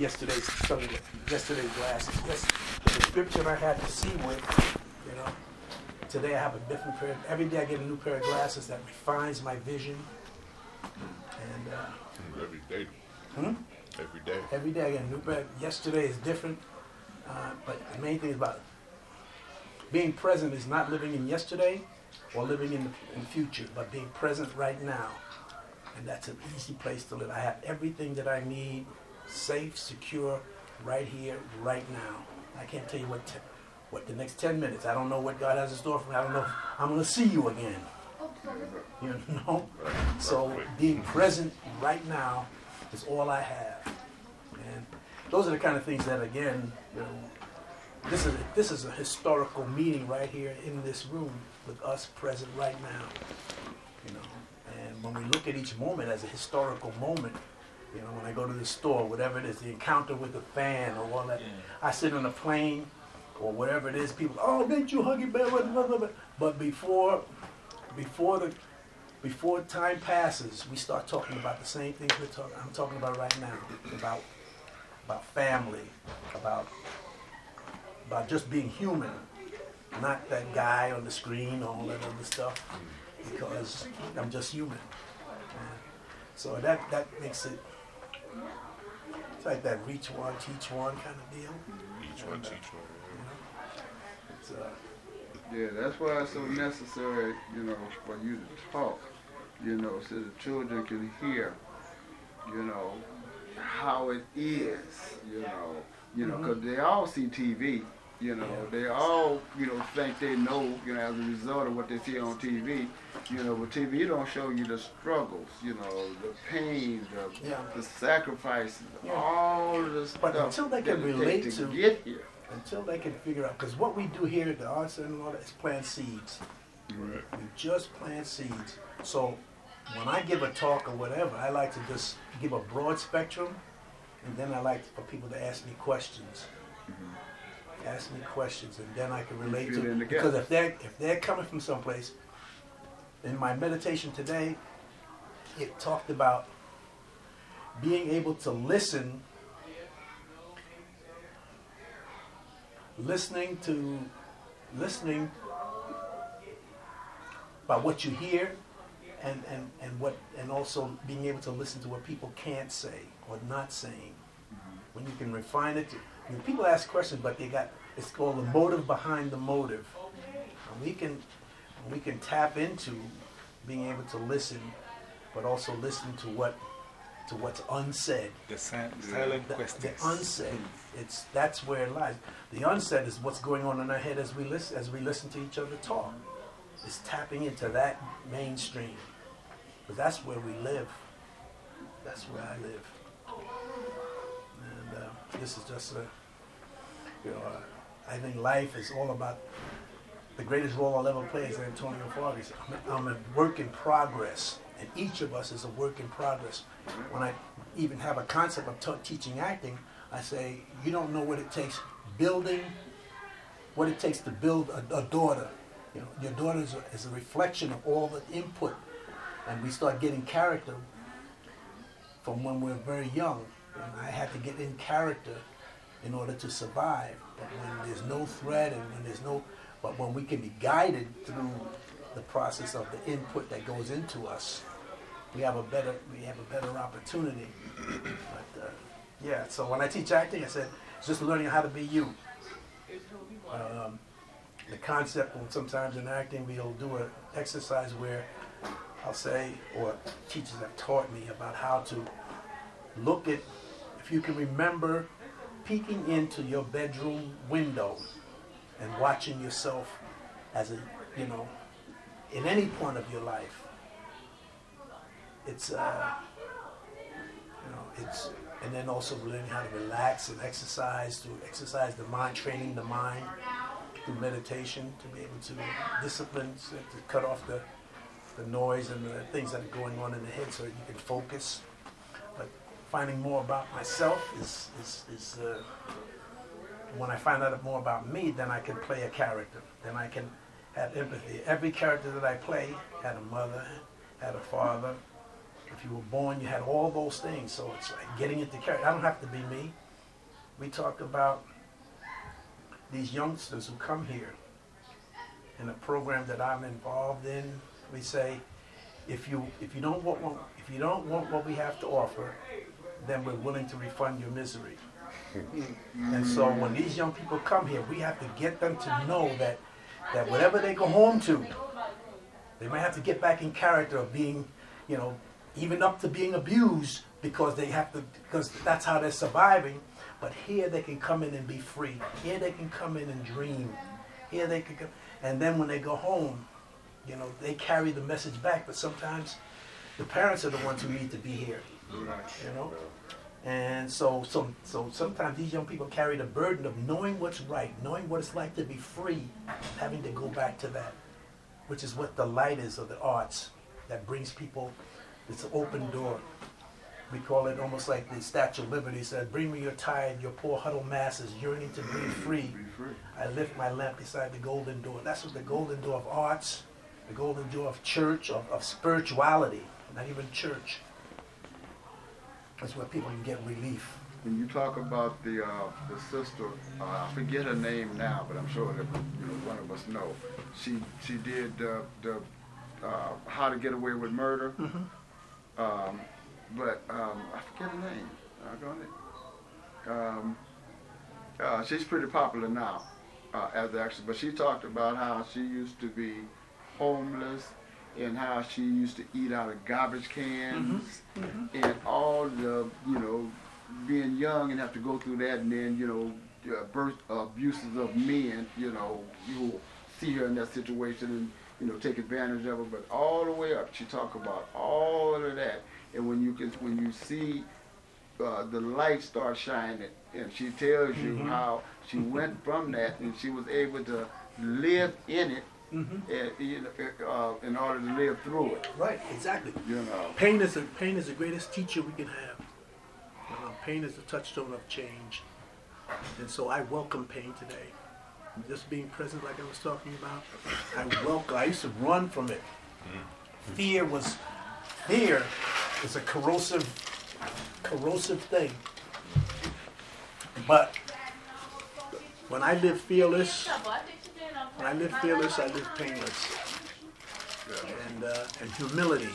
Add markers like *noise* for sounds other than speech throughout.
yesterday's yesterday's glasses. Yes, the prescription I had to see with, you know. Today I have a different pair. Every day I get a new pair of glasses that refines my vision. And uh, every day. Hmm? Every day. Every day I get a new pair. Yesterday is different, uh, but the main thing is about being present is not living in yesterday or living in the, in the future, but being present right now. And that's an easy place to live. I have everything that I need, safe, secure, right here, right now. I can't tell you what, te- what the next 10 minutes, I don't know what God has in store for me. I don't know if I'm going to see you again. You know? So being present right now is all I have. And those are the kind of things that, again, you know, this is, this is a historical meeting right here in this room with us present right now. You know, and when we look at each moment as a historical moment, you know, when I go to the store, whatever it is, the encounter with the fan or all that, I sit on a plane or whatever it is, people, oh, didn't you Huggy Bear? But before, before the, before time passes, we start talking about the same things we're talking. I'm talking about right now, about about family, about about just being human, not that guy on the screen, all that other stuff, because I'm just human. So that that makes it. It's like that reach one, teach one kind of deal. Each one teach one. You know? It's, uh, Yeah, that's why it's so necessary, you know, for you to talk, you know, so the children can hear, you know, how it is, you know, you know, because they all see TV, you know, Yeah. they all, you know, think they know, you know, as a result of what they see on TV, you know, but TV don't show you the struggles, you know, the pain, the, Yeah. the sacrifices, Yeah. all of the stuff But until they can relate takes to- get here. until they can figure out, because what we do here at the Art Center and that is plant seeds. Right. We just plant seeds. So when I give a talk or whatever, I like to just give a broad spectrum, and then I like for people to ask me questions. Ask me questions, and then I can relate to in the because if they're if they're coming from someplace, in my meditation today, it talked about being able to listen, listening to, listening by what you hear and, and, and what and also being able to listen to what people can't say or not saying. Mm-hmm. When you can refine it, to, when people ask questions, but they got it's called the motive behind the motive. And we can we can tap into being able to listen, but also listen to what to what's unsaid. The silent The, the unsaid, it's that's where it lies. The unsaid is what's going on in our head as we listen as we listen to each other talk. It's tapping into that mainstream, but that's where we live. That's where I live, and this is just a, you know, I think life is all about the greatest role I'll ever play is Antonio Fargas. I'm, I'm a work in progress, and each of us is a work in progress. When I even have a concept of t- teaching acting, I say, you don't know what it takes building, what it takes to build a, a daughter. You know, your daughter is a, is a reflection of all the input, and we start getting character from when we're very young. And I had to get in character in order to survive. But when there's no threat and when there's no, but when we can be guided through the process of the input that goes into us, we have a better we have a better opportunity. But uh, yeah, so when I teach acting, I said it's just learning how to be you. Um, the concept, and sometimes in acting, we'll do an exercise where I'll say, or teachers have taught me about how to look at, if you can remember peeking into your bedroom window and watching yourself as a, you know, in any point of your life. It's, uh, you know, it's, and then also learning how to relax and exercise, to exercise the mind, training the mind through meditation to be able to discipline, to cut off the, the noise and the things that are going on in the head so that you can focus. Finding more about myself is, is, is uh, when I find out more about me, then I can play a character. Then I can have empathy. Every character that I play had a mother, had a father. If you were born, you had all those things. So it's like getting into character. I don't have to be me. we talk about these youngsters who come here in a program that I'm involved in. We say, if you if you don't want if you don't want what we have to offer, then we're willing to refund your misery. and so when these young people come here, we have to get them to know that that whatever they go home to, they might have to get back in character of being, you know, even up to being abused because they have to because that's how they're surviving. But here they can come in and be free. Here they can come in and dream. Here they can come, and then when they go home, you know, they carry the message back. But sometimes the parents are the ones who need to be here. You know. And so, so, so sometimes these young people carry the burden of knowing what's right, knowing what it's like to be free, having to go back to that, which is what the light is of the arts that brings people. It's an open door. We call it almost like the Statue of Liberty said, Bring me your tired, your poor huddled masses, yearning to be free. Be free. I lift my lamp beside the golden door. That's what the golden door of arts, the golden door of church, of, of spirituality, not even church. That's where people can get relief. When you talk about the uh, the sister, uh, I forget her name now, but I'm sure that you know one of us know. She she did the the uh, How to Get Away with Murder, um, but um, I forget her name. I Um, uh, she's pretty popular now uh, as an actress, but she talked about how she used to be homeless and how she used to eat out of garbage cans and all the you know being young and have to go through that and then you know uh, birth abuses of men you know you will see her in that situation and you know take advantage of her. But all the way up she talk about all of that. And when you can when you see uh, the light start shining and she tells you how she went from that and she was able to live in it Mm-hmm. and, you uh, in order to live through it Right, exactly. you know Pain is, a, pain is the greatest teacher we can have. Uh, pain is the touchstone of change. And so I welcome pain today. Just being present, like I was talking about, I welcome. I used to run from it. Fear was, fear is a corrosive, corrosive thing. But when I live fearless, when I live fearless, I live painless. And, uh, and humility,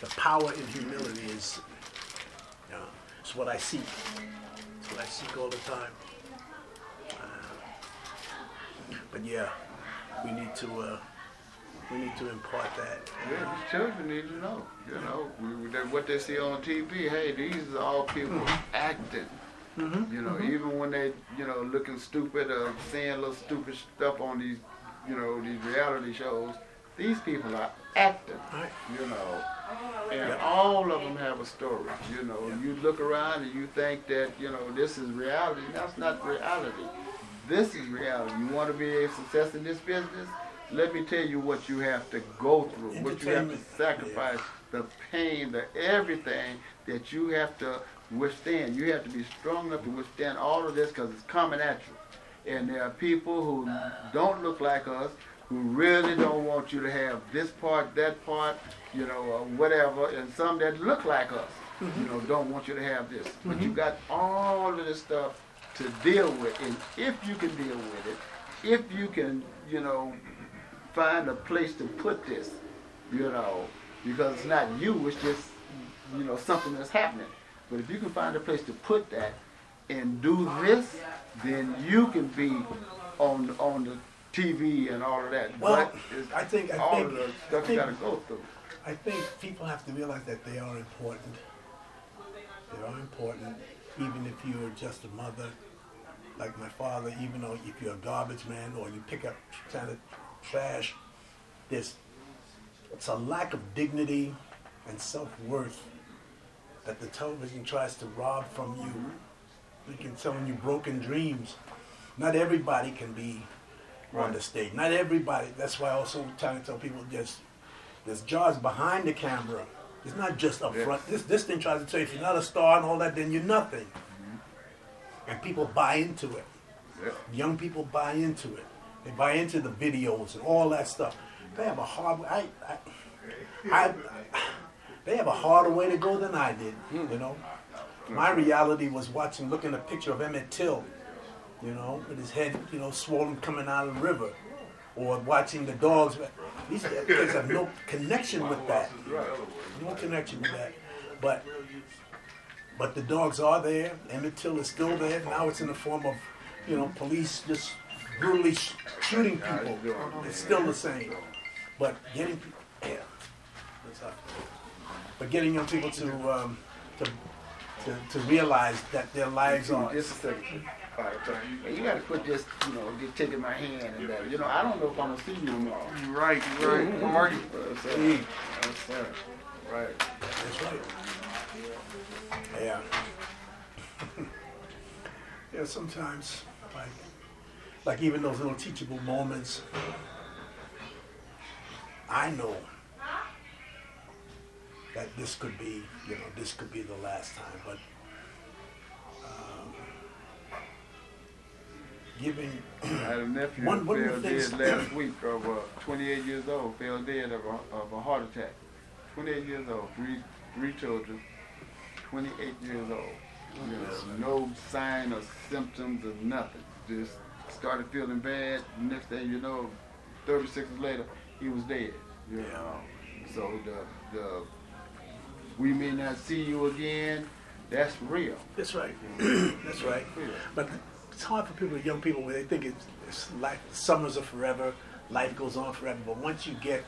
the power in humility is, you know, it's what I seek. It's what I seek all the time. Uh, but yeah, we need to, uh, we need to impart that. Yeah, these children need to know. You know, we, they, what they see on TV. Hey, these are all people acting. Mm-hmm. You know, mm-hmm. even when they, you know, looking stupid or saying little stupid stuff on these, you know, these reality shows. These people are acting. Right. You know, oh, and all of them have a story. You know, you look around and you think that, you know, this is reality. That's not reality. This is reality. You want to be a success in this business? Let me tell you what you have to go through, what you have to Entertainment. sacrifice, the pain, the everything that you have to withstand. You have to be strong enough to withstand all of this because it's coming at you. And there are people who don't look like us, who really don't want you to have this part, that part, you know, or whatever, and some that look like us, you know, don't want you to have this. But you mm-hmm. got all of this stuff to deal with, and if you can deal with it, if you can, you know, find a place to put this, you know, because it's not you, it's just, you know, something that's happening. But if you can find a place to put that and do this, then you can be on on the TV and all of that. Well, but I think- I all think- of the stuff think- you got to go through. I think people have to realize that they are important. They are important, even if you're just a mother, like my father. Even though if you're a garbage man or you pick up kind of trash, there's it's a lack of dignity and self worth that the television tries to rob from you. We can telling you broken dreams. Not everybody can be on the stage. Not everybody. That's why I also trying to tell people just there's jobs behind the camera. It's not just up Yes. front. This this thing tries to tell you if you're not a star and all that, then you're nothing. Mm-hmm. And people buy into it. Yeah. Young people buy into it. They buy into the videos and all that stuff. They have a hard. I, I, I, they have a harder way to go than I did. You know, hmm. My reality was watching, looking at a picture of Emmett Till, you know, with his head, you know, swollen coming out of the river, or watching the dogs. These kids have no connection with that. No connection with that. But but the dogs are there. Emmett Till is still there. Now it's in the form of, you know, police just brutally sh- shooting people. It's still the same. But getting people, yeah, that's up. But getting young people to um, to, to to realize that their lives are. Just a second. All right, so, hey, you gotta quit just, you know, just taking my hand and that. You know, I don't know if I'm gonna see you tomorrow. You right, right. How are you? That's it. Mm, That's it. Right. That's right. Yeah. *laughs* yeah. Sometimes, like, like even those little teachable moments. I know that this could be, you know, this could be the last time, but um, giving I had a nephew One- who one fell dead last week of uh, 28 years old, fell dead of a, of a heart attack. 28 years old, three, three children, 28 years old. You know, no sign or symptoms of nothing. Just started feeling bad. Next thing you know, 30 seconds later, he was dead. You Yeah. so the the we may not see you again. That's real. That's right. *clears throat* That's right. But it's hard for people, young people, when they think it's, it's like summers are forever, life goes on forever. But once you get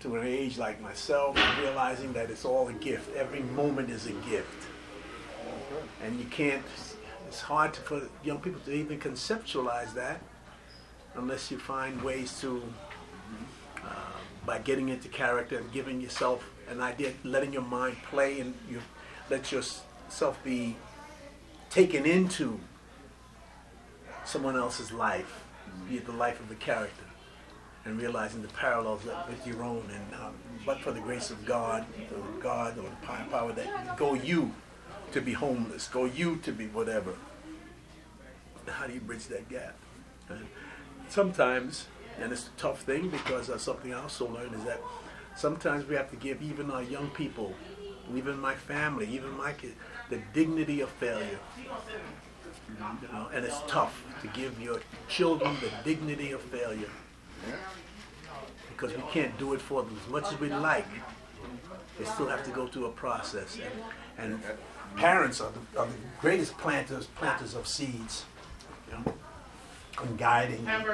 to an age like myself, realizing that it's all a gift, every moment is a gift. And you can't, it's hard to, for young people to even conceptualize that unless you find ways to, uh, by getting into character and giving yourself an idea, letting your mind play and you let yourself be taken into someone else's life, be it the life of the character, and realizing the parallels with your own. And um, but for the grace of God, or God, or the power, that go you to be homeless, go you to be whatever. How do you bridge that gap? And sometimes, and it's a tough thing because that's something I also learned is that sometimes we have to give even our young people, even my family, even my kids, the dignity of failure. You know, and it's tough to give your children the dignity of failure because we can't do it for them as much as we like. They still have to go through a process, and, and parents are the, are the greatest planters planters of seeds, you know, and guiding and,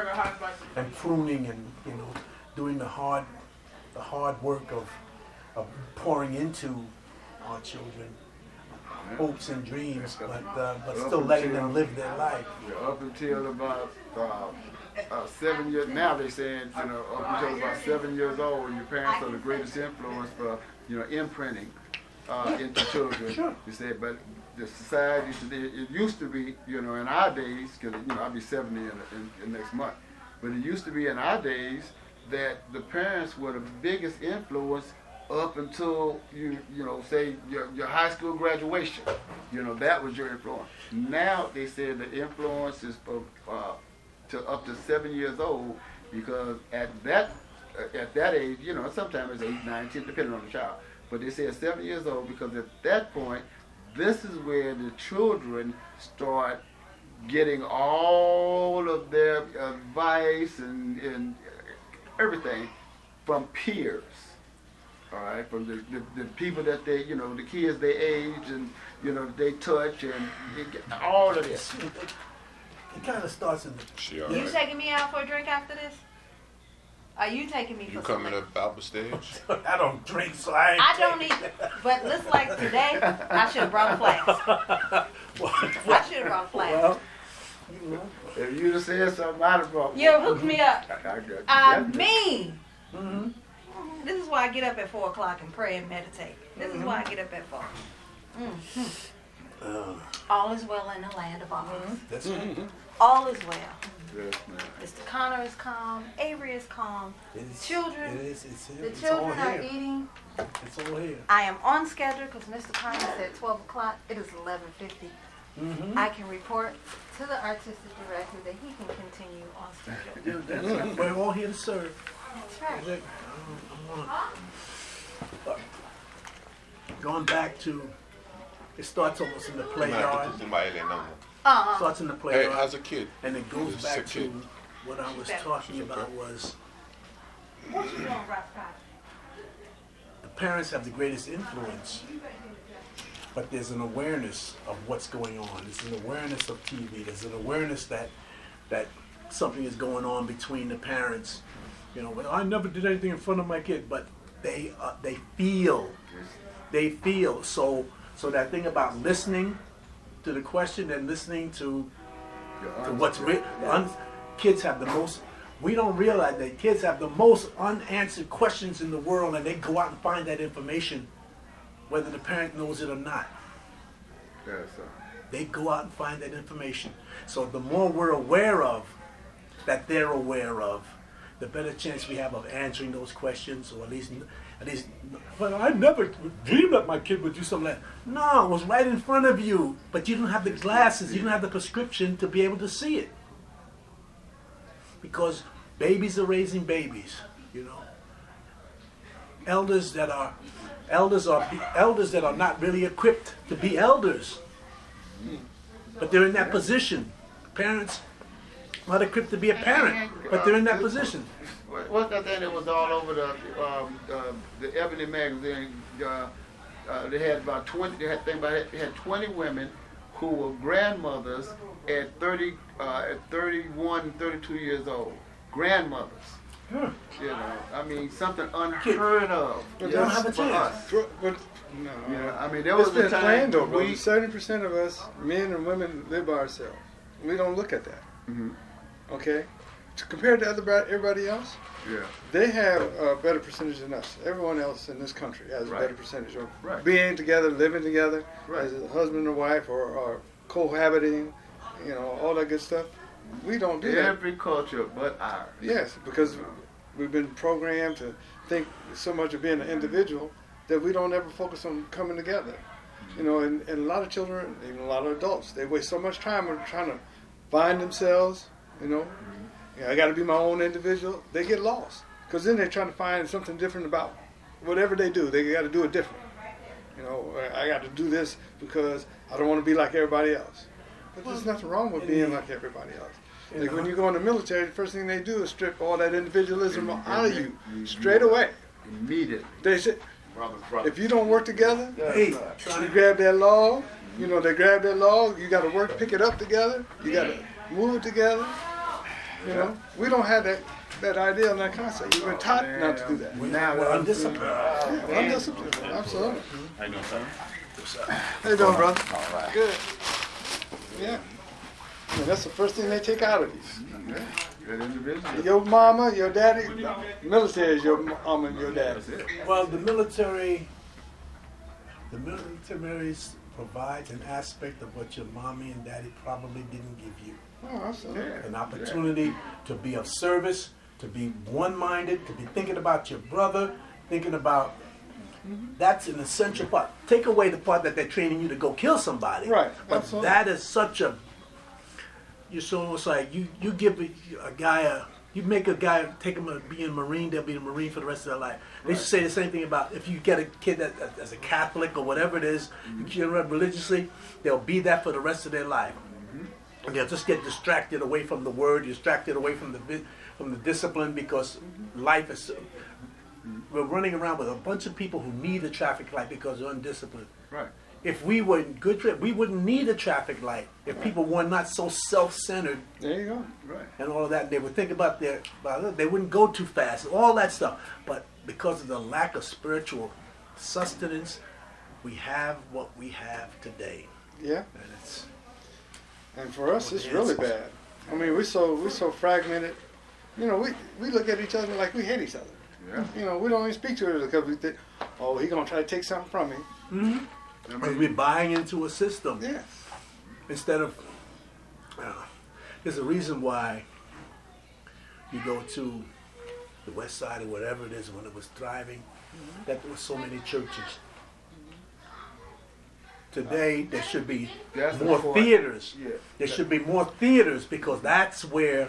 and pruning and you know doing the hard the hard work of of pouring into our children hopes and dreams, but uh, but still letting them live their life. Yeah, up until about uh, uh, seven years. Now they're saying you know up until about seven years old, your parents are the greatest influence for you know imprinting uh, into children. Sure. You said, but the society today, it used to be you know in our days because you know I'll be seventy in, in, in next month, but it used to be in our days that the parents were the biggest influence up until you you know say your, your high school graduation. You know that was your influence. Now they said the influence is for uh, to up to seven years old because at that uh, at that age you know sometimes it's eight nine ten depending on the child. But they said seven years old because at that point this is where the children start getting all of their advice and, and everything from peers all right, from the, the, the people that they, you know, the kids they age and, you know, they touch and you get all of this. *laughs* It, it kind of starts in the She all You right. taking me out for a drink after this? Are you taking me for You something? coming up out the stage? *laughs* I don't drink, so I ain't I don't taking- need, *laughs* but looks like today I should have brought a flask. I should have brought a flask. well, you know, If you'd have said something, I'd have brought You hooked me up. I, *laughs* I got I definitely. mean, mhm. this is why I get up at four o'clock and pray and meditate. This is why I get up at 4 Mhm. Uh, All is well in the land of Oz. that's right. All is well. Yes. Mr. Connor is calm. Avery is calm. It's, Children- It is. It's, The it's all children are here. eating. It's all here. I am on schedule because Mr. Connor said 12 o'clock. It is 11:50. Mm-hmm. I can report to the artistic director that he can continue on schedule. *laughs* Yeah, that's right. We're all here to serve. That's right. That's it. I'm- I'm going back to It starts almost in the Nah, playground. tutu maele na. Uh-uh. Starts in the Hey, playground. how's a kid? And it goes She's back a kid. to what I was She's talking okay. about was What you doing, Rock Pie? the parents have the greatest influence, but there's an awareness of what's going on. There's an awareness of TV. There's an awareness that that something is going on between the parents. You know, well, I never did anything in front of my kid, but they uh, they feel, they feel. So so that thing about listening to the question and listening to to what's written. Un- kids have the most. We don't realize that kids have the most unanswered questions in the world, and they go out and find that information, whether the parent knows it or not. Yes, sir. They go out and find that information. So the more we're aware of, that they're aware of, the better chance we have of answering those questions, or at least, at least. Well, I never dreamed that my kid would do something like. that. No, it was right in front of you, but you don't have the glasses, you don't have the prescription to be able to see it. Because babies are raising babies, you know. Elders that are, elders are elders that are not really equipped to be elders but they're in that position. Parents not equipped to be a parent, but they're in that position. What- What's that thing that was all over the um, the Ebony magazine? Uh, uh, they had about twenty. They had think about it. They had twenty women who were grandmothers at thirty, uh, at 31, 32 years old. Grandmothers. Huh. You know, I mean, something unheard of. But you they don't have a for chance. us. For- But, no. Yeah, I mean, there was it's a been time planned though, bro. we- Seventy percent of us, men and women, live by ourselves. We don't look at that. Mhm. Okay, to compared to other everybody else, Yeah. they have a better percentage than us. Everyone else in this country has a better percentage of Right. being together, living together, Right. as a husband and wife, or, or cohabiting. You know, all that good stuff. We don't do that. Every culture but ours. Yes, because we've been programmed to think so much of being an individual that we don't ever focus on coming together. You know, and, and a lot of children, even a lot of adults, they waste so much time on trying to find themselves. You know, mm-hmm. yeah, I got to be my own individual. They get lost because then they're trying to find something different about whatever they do. They got to do it different. You know, I got to do this because I don't want to be like everybody else. But there's nothing wrong with being like everybody else. Like when you go in the military, the first thing they do is strip all that individualism out of you straight away. Immediately. They say, Brothers, brothers. if you don't work together, Hey, you grab that log. You know, they grab that log. You got to work, pick it up together. You got to move it together. You know, we don't have that that idea and that concept. We've been taught not to do that. Now, we're undisciplined. We're undisciplined. Absolutely. How you doing, sir? How you doing, brother? Good. Yeah. And that's the first thing they take out of you. Good individual. Your mama, your daddy, military is your mama and your daddy. Well, the military, the military provides an aspect of what your mommy and daddy probably didn't give you. Oh, absolutely. An opportunity to be of service, to be one-minded, to be thinking about your brother, thinking about. That's an essential part. Take away the part that they're training you to go kill somebody. Right, But absolutely. that is such a. You're so almost like you you give a, a guy a you make a guy take him to be a marine. They'll be a marine for the rest of their life. They used to say the same thing about if you get a kid that as a Catholic or whatever it is, them mm-hmm. religiously, they'll be that for the rest of their life. And they'll just get distracted away from the word, distracted away from the from the discipline because mm-hmm. life is. We're running around with a bunch of people who need a traffic light because they're undisciplined. Right. If we were in good, tra- we wouldn't need a traffic light. If people were not so self-centered There you go. Right. and all of that, they would think about their, about- they wouldn't go too fast, all that stuff. But because of the lack of spiritual sustenance, we have what we have today, Yeah. and it's And for us, it's really bad. I mean, we're so we're so fragmented. You know, we we look at each other like we hate each other. Yeah. You know, we don't even speak to each other because we think, oh, he gonna try to take something from me. I because mean, we're buying into a system. Yeah. instead of uh, there's a reason why you go to the west side or whatever it is when it was thriving that there were so many churches today there should be That's more important. theaters Yeah. there should be more theaters because that's where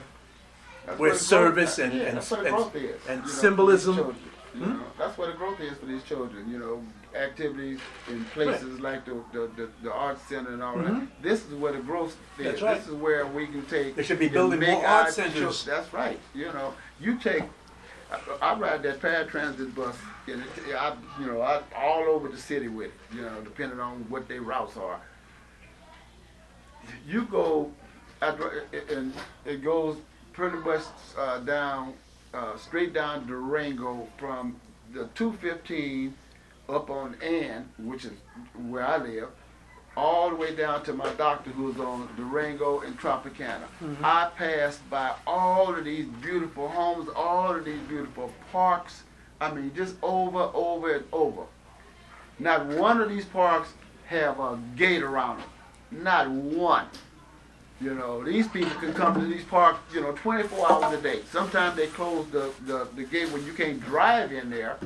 That's where service and yeah, and, and, and symbolism know, that's where the growth is for these children. You know, activities in places like the the, the the arts center and all that. This is where the growth is. That's right. This is where we can take. They should be building more art centers. That's right. You know, you take. I, I ride that paratransit bus, and it, I, you know, I all over the city with it. You know, depending on what their routes are. You go, I and it goes pretty much uh, down, uh, straight down Durango from the 215 up on Ann, which is where I live, all the way down to my doctor who's on Durango and Tropicana. I passed by all of these beautiful homes, all of these beautiful parks. I mean, just over, over, and over. Not one of these parks have a gate around them. Not one. You know, these people can come to these parks, you know, 24 hours a day. Sometimes they close the, the, the gate when you can't drive in there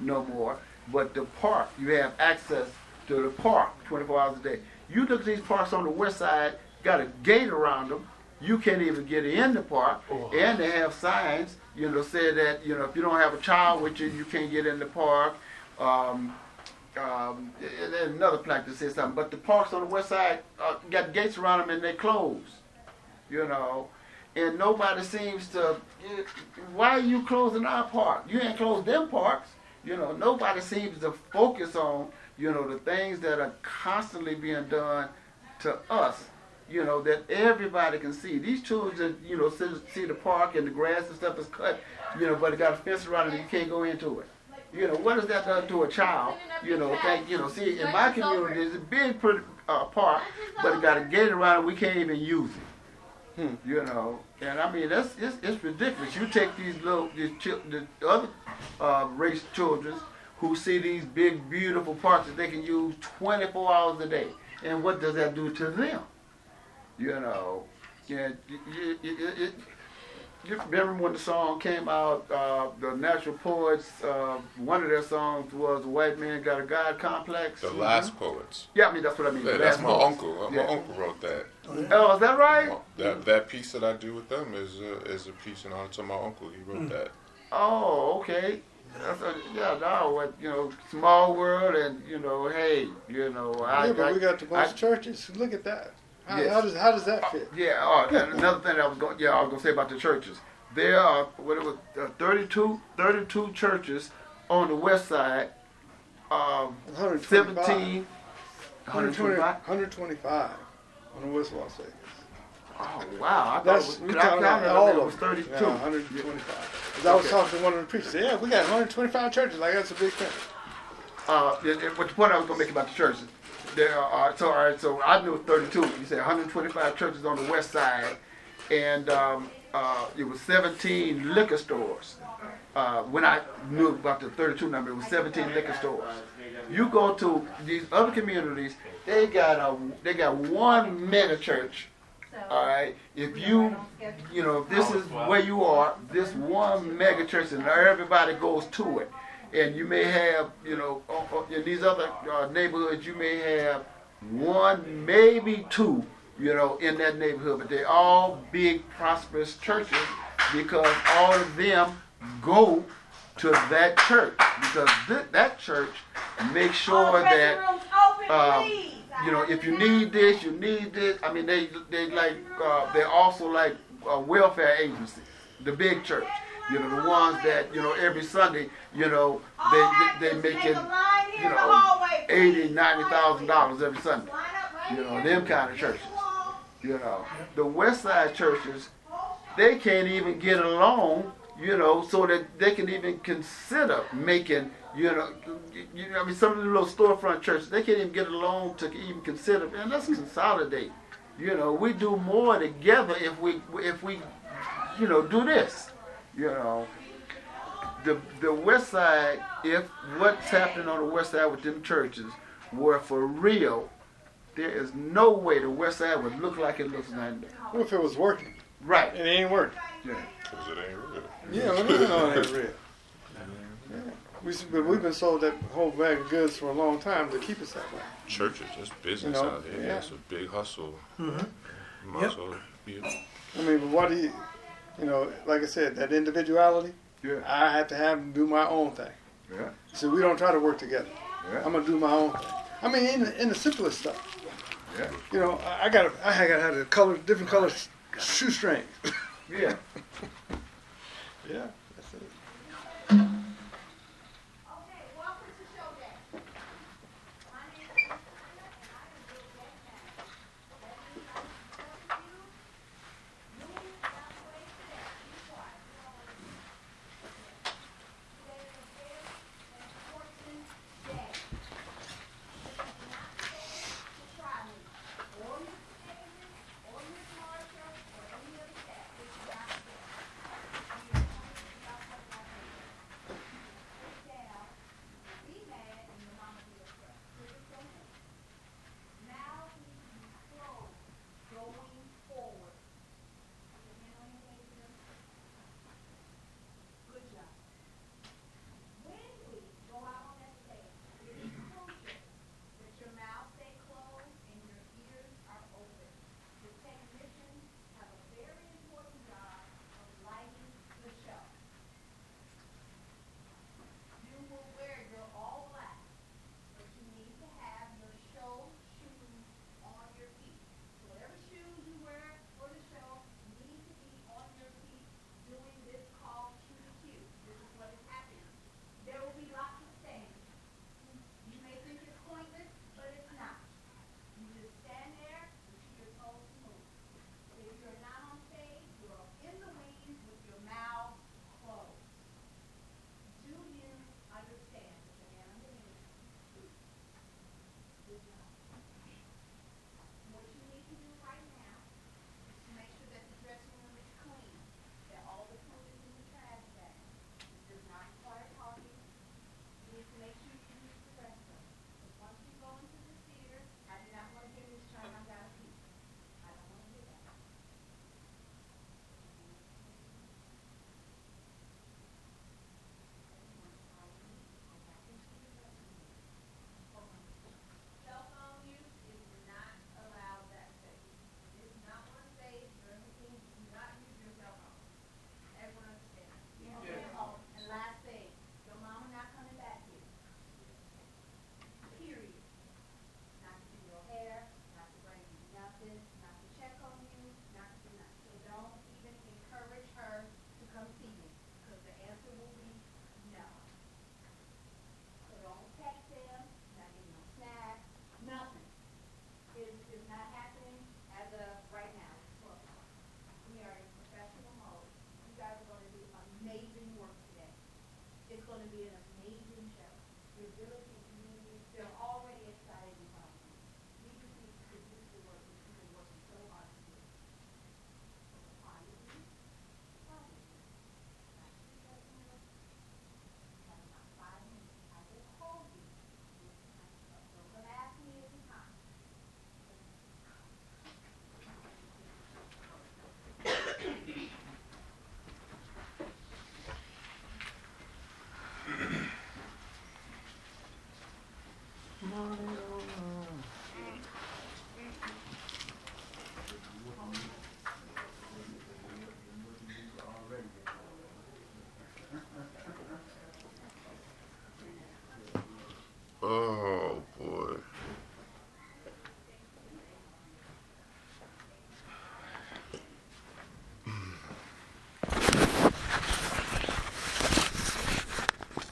no more. But the park, you have access to the park 24 hours a day. You look at these parks on the west side, got a gate around them. You can't even get in the park. And they have signs, you know, say that, you know, if you don't have a child with you, you can't get in the park. Um, um, then another plaque that says something. But the parks on the west side uh, got gates around them and they closed. You know, and nobody seems to. Why are you closing our park? You ain't closed them parks. You know, nobody seems to focus on you know the things that are constantly being done to us. You know that everybody can see. These children, you know, see, see the park and the grass and stuff is cut. You know, but it got a fence around it and you can't go into it. You know, what does that do to a child? You know, think, you know, see, in my community, there's a big uh, park, but it got a gate around it, we can't even use it. Hmm. You know, and I mean, that's, it's, it's ridiculous. You take these little, these the other uh, race children who see these big, beautiful parks that they can use 24 hours a day, and what does that do to them? You know, yeah, it, it, it, you remember when the song came out, uh, the Natural Poets, uh, one of their songs was White Man Got a God Complex? The last poets. Yeah, I mean, that's what I mean. Yeah, that's my Poets. uncle. Uh, Yeah. My uncle wrote that. Oh, is that right? That that piece that I do with them is a, is a piece in honor to my uncle. He wrote that. Oh, okay. That's a, yeah, no, what, you know, small world and, you know, hey, you know, I. yeah, but I- we got the I- most churches. Look at that. How, Yes. how does how does that fit? Yeah, oh, and another thing I was going, yeah, I was going to say about the churches. There are what it was, uh, 32, 32 churches on the west side. Um, 125. 17, 120 125. 125 on the West Las Vegas. Oh wow! I thought it we was, I counted all it of was them. 32. Yeah, 125. 'Cause I was talking to one of the preachers. Yeah, we got 125 churches. Like that's a big thing. Uh, what the point I was going to make about the churches, there are so all right. So I knew 32. You said 125 churches on the west side, and um, uh, it was 17 liquor stores. Uh, when I knew about the 32 number, it was 17 liquor stores. You go to these other communities, they got a they got one mega church. All right, if you you know if this is where you are, this one mega church, and everybody goes to it and you may have, you know, in these other uh, neighborhoods, you may have one, maybe two, you know, in that neighborhood, but they're all big, prosperous churches because all of them go to that church because th- that church makes sure that um, you know, if you need this, you need this. I mean, they they like uh, they're also like a welfare agency, the big church. You know, the ones that you know every Sunday, you know, they they, they making you know eighty, ninety thousand dollars every Sunday. You know, them kind of churches. You know, the West Side churches, they can't even get along. You know, so that they can even consider making. You know, you know, I mean, some of the little storefront churches, they can't even get along to even consider. Man, let's consolidate. You know, we do more together if we if we, you know, do this. You know, the the West Side. If what's happening on the West Side with them churches were for real, there is no way the West Side would look like it looks right now. What if it was working? Right. It ain't working. Yeah. Because it ain't real. Yeah, well, no, no, it ain't real. Yeah. We, but we've been sold that whole bag of goods for a long time to keep us that way. Churches, it's business You know, out here. yeah. It's a big hustle. Mhm. Might Yep. as well be- I mean, but what do you, you know, like I said, that individuality, Yeah. I have to have them do my own thing. Yeah. So we don't try to work together. Yeah. I'm gonna do my own thing. I mean, in the, in the simplest stuff. Yeah. You know, I, got I got had got the color, different color shoestrings. Yeah. *laughs* yeah,